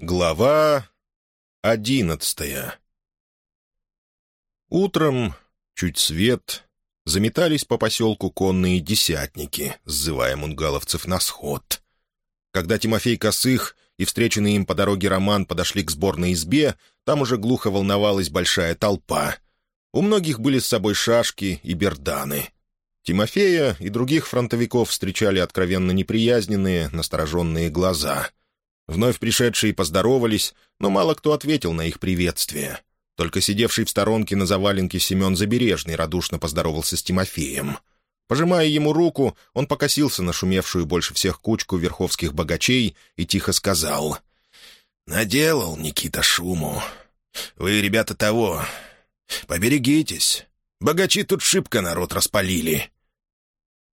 Глава одиннадцатая Утром, чуть свет, заметались по поселку конные десятники, сзывая мунгаловцев на сход. Когда Тимофей Косых и встреченный им по дороге Роман подошли к сборной избе, там уже глухо волновалась большая толпа. У многих были с собой шашки и берданы. Тимофея и других фронтовиков встречали откровенно неприязненные, настороженные глаза — Вновь пришедшие поздоровались, но мало кто ответил на их приветствие. Только сидевший в сторонке на заваленке Семен Забережный радушно поздоровался с Тимофеем. Пожимая ему руку, он покосился на шумевшую больше всех кучку верховских богачей и тихо сказал. «Наделал Никита шуму. Вы, ребята, того. Поберегитесь. Богачи тут шибко народ распалили.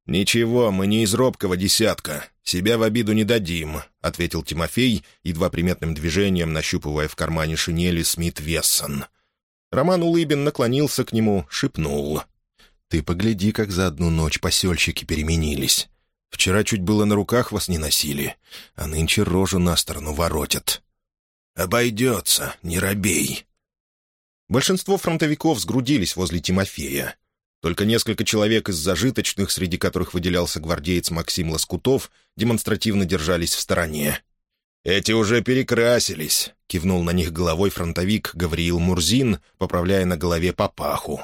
«Ничего, мы не из робкого десятка. Себя в обиду не дадим», — ответил Тимофей, едва приметным движением нащупывая в кармане шинели Смит Вессон. Роман Улыбин наклонился к нему, шепнул. «Ты погляди, как за одну ночь посельщики переменились. Вчера чуть было на руках вас не носили, а нынче рожу на сторону воротят». «Обойдется, не робей». Большинство фронтовиков сгрудились возле Тимофея. Только несколько человек из зажиточных, среди которых выделялся гвардеец Максим Лоскутов, демонстративно держались в стороне. «Эти уже перекрасились», — кивнул на них головой фронтовик Гавриил Мурзин, поправляя на голове папаху.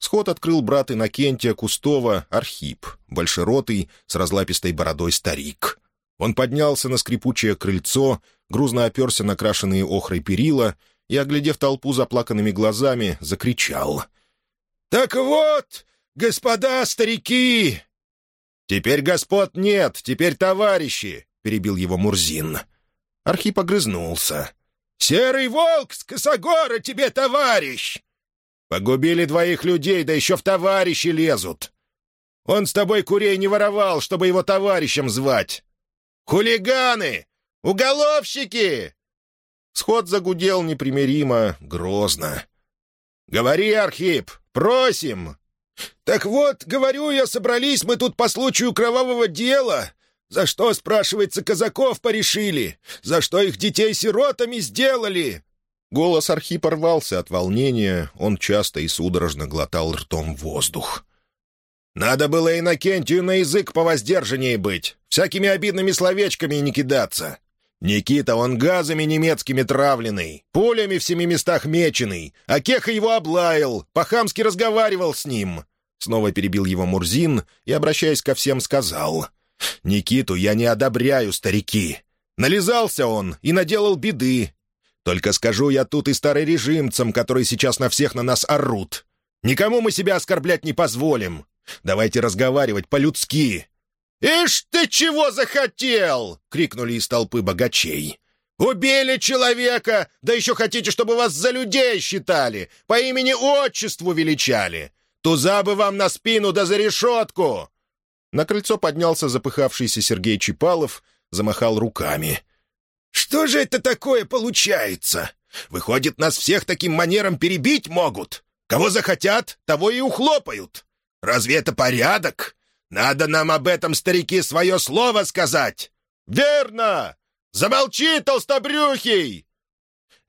Сход открыл брат Иннокентия Кустова Архип, большеротый, с разлапистой бородой старик. Он поднялся на скрипучее крыльцо, грузно оперся на крашеные охрой перила и, оглядев толпу заплаканными глазами, закричал — «Так вот, господа старики!» «Теперь господ нет, теперь товарищи!» — перебил его Мурзин. Архип огрызнулся. «Серый волк с Косогора тебе товарищ!» «Погубили двоих людей, да еще в товарищи лезут!» «Он с тобой курей не воровал, чтобы его товарищем звать!» «Хулиганы! Уголовщики!» Сход загудел непримиримо, грозно. «Говори, Архип, просим!» «Так вот, говорю я, собрались мы тут по случаю кровавого дела. За что, спрашивается, казаков порешили? За что их детей сиротами сделали?» Голос Архипа рвался от волнения, он часто и судорожно глотал ртом воздух. «Надо было Иннокентию на язык повоздержаннее быть, всякими обидными словечками не кидаться. Никита, он газами немецкими травленный, пулями в семи местах меченый, а Кеха его облаял, по-хамски разговаривал с ним». Снова перебил его Мурзин и, обращаясь ко всем, сказал. «Никиту я не одобряю, старики. Нализался он и наделал беды. Только скажу я тут и старорежимцам, которые сейчас на всех на нас орут. Никому мы себя оскорблять не позволим. Давайте разговаривать по-людски, «Ишь ты чего захотел!» — крикнули из толпы богачей. «Убили человека, да еще хотите, чтобы вас за людей считали, по имени-отчеству величали. Туза бы вам на спину да за решетку!» На крыльцо поднялся запыхавшийся Сергей Чипалов, замахал руками. «Что же это такое получается? Выходит, нас всех таким манером перебить могут? Кого захотят, того и ухлопают. Разве это порядок? Надо нам об этом, старики, свое слово сказать!» «Верно! Замолчи, толстобрюхий!»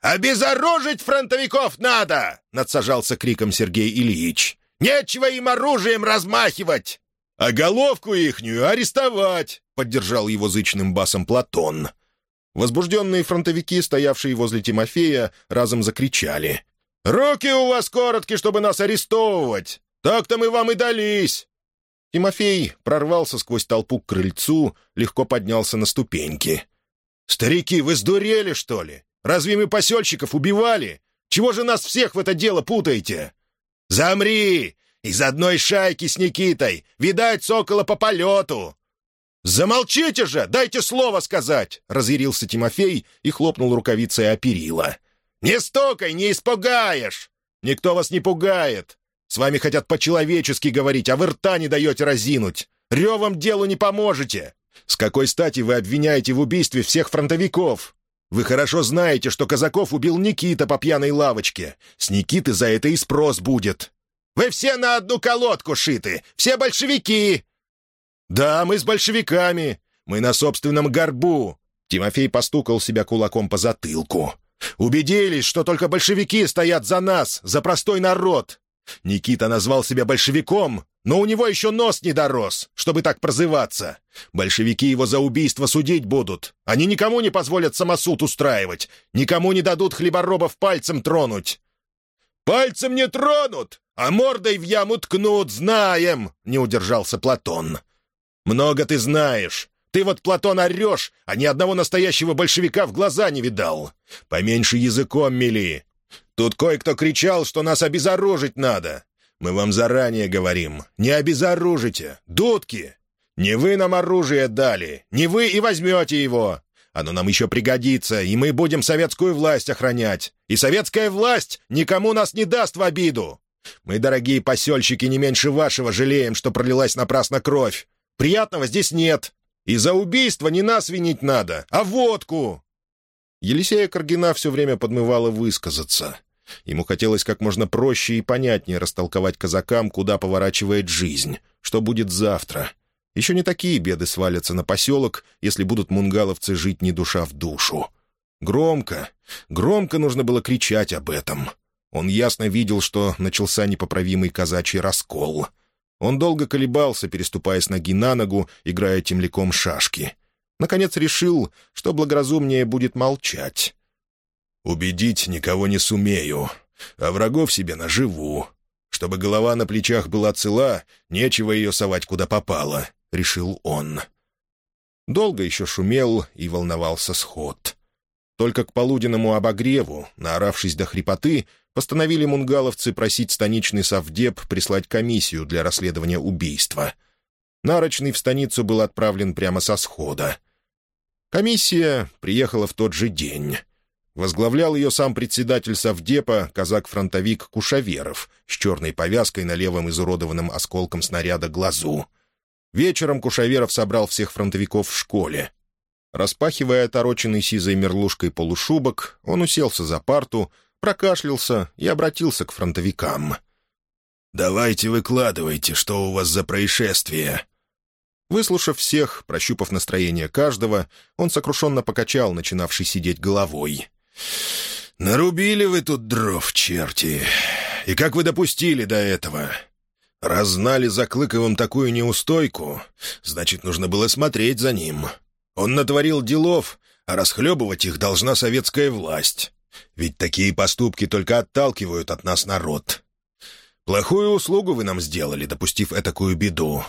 «Обезоружить фронтовиков надо!» — надсажался криком Сергей Ильич. «Нечего им оружием размахивать!» «А головку ихнюю арестовать!» — поддержал его зычным басом Платон. Возбужденные фронтовики, стоявшие возле Тимофея, разом закричали. «Руки у вас короткие, чтобы нас арестовывать! Так-то мы вам и дались! Тимофей прорвался сквозь толпу к крыльцу, легко поднялся на ступеньки. «Старики, вы сдурели, что ли? Разве мы посельщиков убивали? Чего же нас всех в это дело путаете?» «Замри! Из одной шайки с Никитой! Видать, сокола по полету!» «Замолчите же! Дайте слово сказать!» — разъярился Тимофей и хлопнул рукавицей о перила. «Не стукай, не испугаешь! Никто вас не пугает! С вами хотят по-человечески говорить, а вы рта не даете разинуть. Ревом делу не поможете. С какой стати вы обвиняете в убийстве всех фронтовиков? Вы хорошо знаете, что Казаков убил Никита по пьяной лавочке. С Никиты за это и спрос будет. Вы все на одну колодку шиты, все большевики!» «Да, мы с большевиками. Мы на собственном горбу. Тимофей постукал себя кулаком по затылку. «Убедились, что только большевики стоят за нас, за простой народ. Никита назвал себя большевиком, но у него еще нос не дорос, чтобы так прозываться. Большевики его за убийство судить будут. Они никому не позволят самосуд устраивать, никому не дадут хлеборобов пальцем тронуть». «Пальцем не тронут, а мордой в яму ткнут, знаем!» — не удержался Платон. «Много ты знаешь. Ты вот, Платон, орешь, а ни одного настоящего большевика в глаза не видал. Поменьше языком мели. Тут кое-кто кричал, что нас обезоружить надо. Мы вам заранее говорим, не обезоружите, дудки. Не вы нам оружие дали, не вы и возьмете его. Оно нам еще пригодится, и мы будем советскую власть охранять. И советская власть никому нас не даст в обиду. Мы, дорогие посельщики, не меньше вашего жалеем, что пролилась напрасно кровь. Приятного здесь нет. И за убийство не нас винить надо, а водку!» Елисея Каргина все время подмывала высказаться. Ему хотелось как можно проще и понятнее растолковать казакам, куда поворачивает жизнь, что будет завтра. Еще не такие беды свалятся на поселок, если будут мунгаловцы жить не душа в душу. Громко, громко нужно было кричать об этом. Он ясно видел, что начался непоправимый казачий раскол. Он долго колебался, переступая с ноги на ногу, играя темляком шашки. Наконец решил, что благоразумнее будет молчать. «Убедить никого не сумею, а врагов себе наживу. Чтобы голова на плечах была цела, нечего ее совать куда попало», — решил он. Долго еще шумел и волновался сход. Только к полуденному обогреву, наоравшись до хрипоты, постановили мунгаловцы просить станичный совдеп прислать комиссию для расследования убийства. Нарочный в станицу был отправлен прямо со схода — Комиссия приехала в тот же день. Возглавлял ее сам председатель Совдепа, казак-фронтовик Кушаверов, с черной повязкой на левом изуродованном осколком снаряда глазу. Вечером Кушаверов собрал всех фронтовиков в школе. Распахивая отороченный сизой мерлушкой полушубок, он уселся за парту, прокашлялся и обратился к фронтовикам. «Давайте выкладывайте, что у вас за происшествие», Выслушав всех, прощупав настроение каждого, он сокрушенно покачал начинавший сидеть головой. «Нарубили вы тут дров, черти! И как вы допустили до этого? Раз знали за Клыковым такую неустойку, значит, нужно было смотреть за ним. Он натворил делов, а расхлебывать их должна советская власть. Ведь такие поступки только отталкивают от нас народ. Плохую услугу вы нам сделали, допустив этакую беду.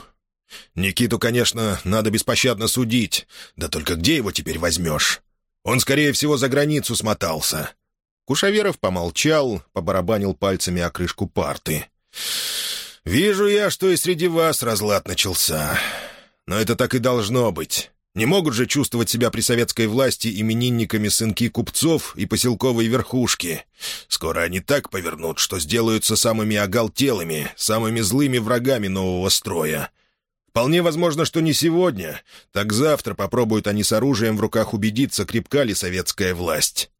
Никиту, конечно, надо беспощадно судить, да только где его теперь возьмешь? Он, скорее всего, за границу смотался». Кушаверов помолчал, побарабанил пальцами о крышку парты. «Вижу я, что и среди вас разлад начался. Но это так и должно быть. Не могут же чувствовать себя при советской власти именинниками сынки купцов и поселковой верхушки. Скоро они так повернут, что сделаются самыми оголтелыми, самыми злыми врагами нового строя. Вполне возможно, что не сегодня, так завтра попробуют они с оружием в руках убедиться, крепка ли советская власть.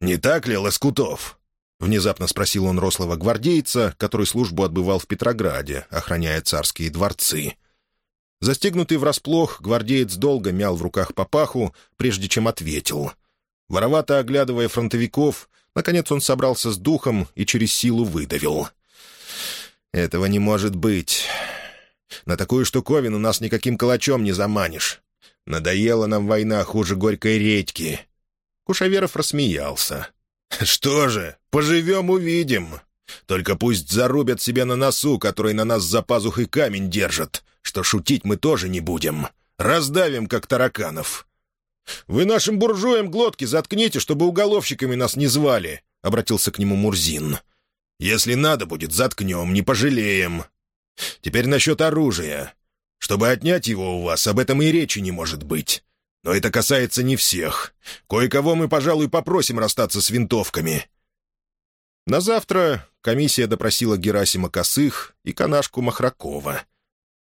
«Не так ли, Лоскутов?» — внезапно спросил он рослого гвардейца, который службу отбывал в Петрограде, охраняя царские дворцы. Застегнутый врасплох, гвардеец долго мял в руках папаху, прежде чем ответил. Воровато оглядывая фронтовиков, наконец он собрался с духом и через силу выдавил. «Этого не может быть. На такую штуковину нас никаким калачом не заманишь. Надоела нам война хуже горькой редьки». Кушаверов рассмеялся. «Что же, поживем — увидим. Только пусть зарубят себе на носу, который на нас за пазухой камень держит, что шутить мы тоже не будем. Раздавим, как тараканов». «Вы нашим буржуям глотки заткните, чтобы уголовщиками нас не звали», — обратился к нему Мурзин. «Если надо будет, заткнем, не пожалеем. Теперь насчет оружия. Чтобы отнять его у вас, об этом и речи не может быть. Но это касается не всех. Кое-кого мы, пожалуй, попросим расстаться с винтовками». На завтра комиссия допросила Герасима Косых и канашку Махракова.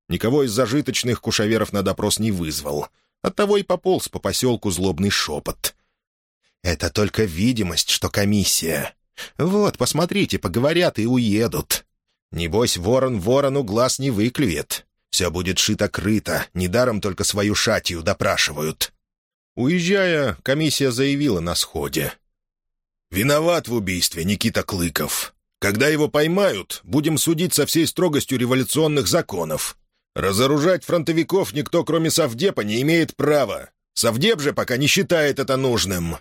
Никого из зажиточных кушаверов на допрос не вызвал. Оттого и пополз по поселку злобный шепот. «Это только видимость, что комиссия. Вот, посмотрите, поговорят и уедут. Небось, ворон ворону глаз не выклюет. Все будет шито-крыто, недаром только свою шатию допрашивают. Уезжая, комиссия заявила на сходе. «Виноват в убийстве Никита Клыков. Когда его поймают, будем судить со всей строгостью революционных законов. Разоружать фронтовиков никто, кроме Совдепа, не имеет права. Совдеп же пока не считает это нужным».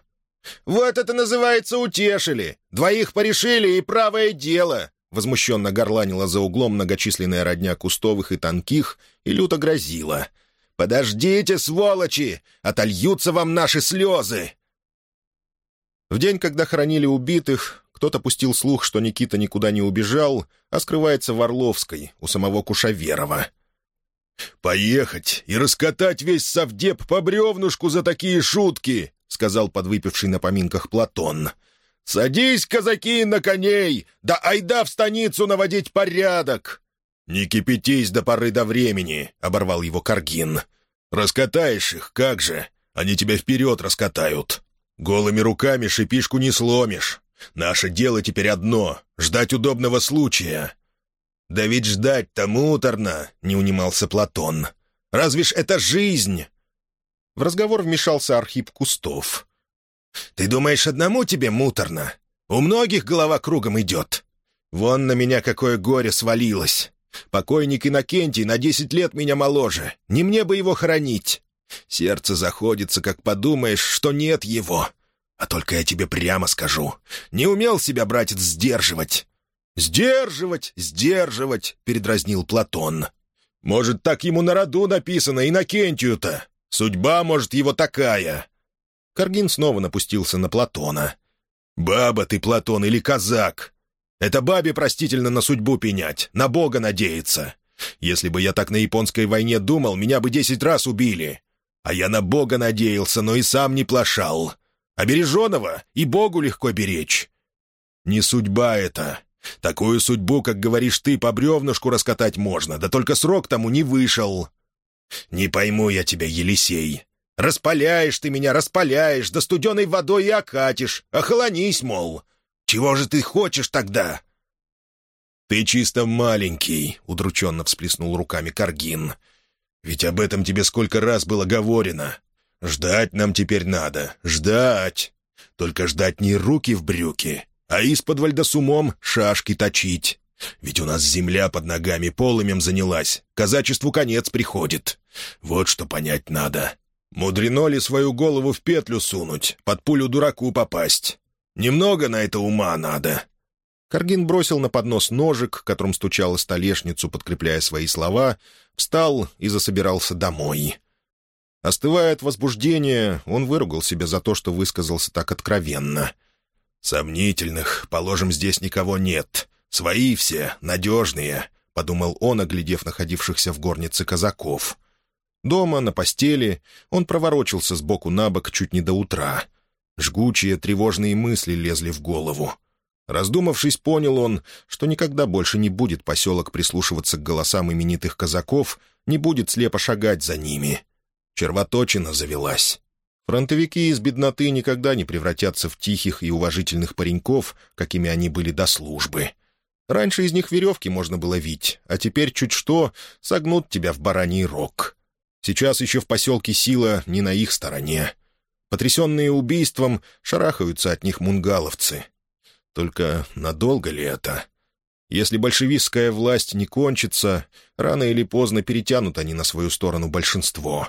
«Вот это называется утешили! Двоих порешили и правое дело!» Возмущенно горланила за углом многочисленная родня кустовых и тонких и люто грозила. «Подождите, сволочи! Отольются вам наши слезы!» В день, когда хоронили убитых, кто-то пустил слух, что Никита никуда не убежал, а скрывается в Орловской, у самого Кушаверова. «Поехать и раскатать весь совдеп по бревнушку за такие шутки!» — сказал подвыпивший на поминках Платон. «Садись, казаки, на коней! Да айда в станицу наводить порядок!» «Не кипятись до поры до времени!» — оборвал его Каргин. «Раскатаешь их, как же! Они тебя вперед раскатают! Голыми руками шипишку не сломишь! Наше дело теперь одно — ждать удобного случая!» «Да ведь ждать-то муторно!» — не унимался Платон. «Разве ж это жизнь?» В разговор вмешался Архип Кустов. «Ты думаешь, одному тебе муторно? У многих голова кругом идет. Вон на меня какое горе свалилось. Покойник Иннокентий на десять лет меня моложе. Не мне бы его хоронить. Сердце заходится, как подумаешь, что нет его. А только я тебе прямо скажу. Не умел себя, братец, сдерживать». «Сдерживать, сдерживать», — передразнил Платон. «Может, так ему на роду написано, Иннокентию-то? Судьба, может, его такая. Каргин снова напустился на Платона. «Баба ты, Платон, или казак? Это бабе простительно на судьбу пенять, на Бога надеяться. Если бы я так на японской войне думал, меня бы десять раз убили. А я на Бога надеялся, но и сам не плашал. А береженого и Богу легко беречь. Не судьба это. Такую судьбу, как говоришь ты, по бревнышку раскатать можно, да только срок тому не вышел. Не пойму я тебя, Елисей. Распаляешь ты меня, распаляешь, да студеной водой и окатишь. Охолонись, мол. Чего же ты хочешь тогда?» «Ты чисто маленький», — удрученно всплеснул руками Каргин. «Ведь об этом тебе сколько раз было говорено. Ждать нам теперь надо, ждать. Только ждать не руки в брюки, а из-под с умом шашки точить. Ведь у нас земля под ногами полымем занялась, казачеству конец приходит. Вот что понять надо. Мудрено ли свою голову в петлю сунуть, под пулю дураку попасть? Немного на это ума надо». Каргин бросил на поднос ножик, которым стучала столешницу, подкрепляя свои слова, встал и засобирался домой. Остывая от возбуждения, он выругал себя за то, что высказался так откровенно. «Сомнительных, положим, здесь никого нет. Свои все, надежные», — подумал он, оглядев находившихся в горнице казаков. Дома, на постели, он проворочился сбоку на бок чуть не до утра. Жгучие, тревожные мысли лезли в голову. Раздумавшись, понял он, что никогда больше не будет поселок прислушиваться к голосам именитых казаков, не будет слепо шагать за ними. Червоточина завелась. Фронтовики из бедноты никогда не превратятся в тихих и уважительных пареньков, какими они были до службы. Раньше из них веревки можно было вить, а теперь чуть что согнут тебя в бараний рог. Сейчас еще в поселке сила не на их стороне. Потрясенные убийством, шарахаются от них мунгаловцы. Только надолго ли это? Если большевистская власть не кончится, рано или поздно перетянут они на свою сторону большинство.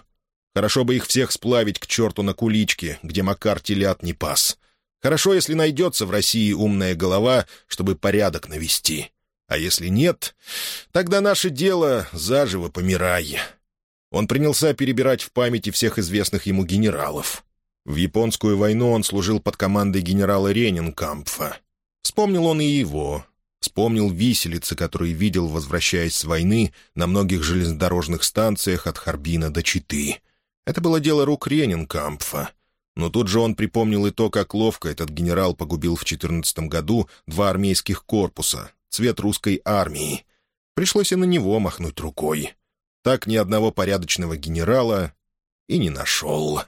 Хорошо бы их всех сплавить к черту на куличке, где Макар телят не пас. Хорошо, если найдется в России умная голова, чтобы порядок навести. А если нет, тогда наше дело заживо помирай. Он принялся перебирать в памяти всех известных ему генералов. В японскую войну он служил под командой генерала Ренинкампфа. Вспомнил он и его. Вспомнил виселицы, которые видел, возвращаясь с войны, на многих железнодорожных станциях от Харбина до Читы. Это было дело рук Ренинкампфа. Но тут же он припомнил и то, как ловко этот генерал погубил в 14 году два армейских корпуса, цвет русской армии. Пришлось и на него махнуть рукой так ни одного порядочного генерала и не нашел.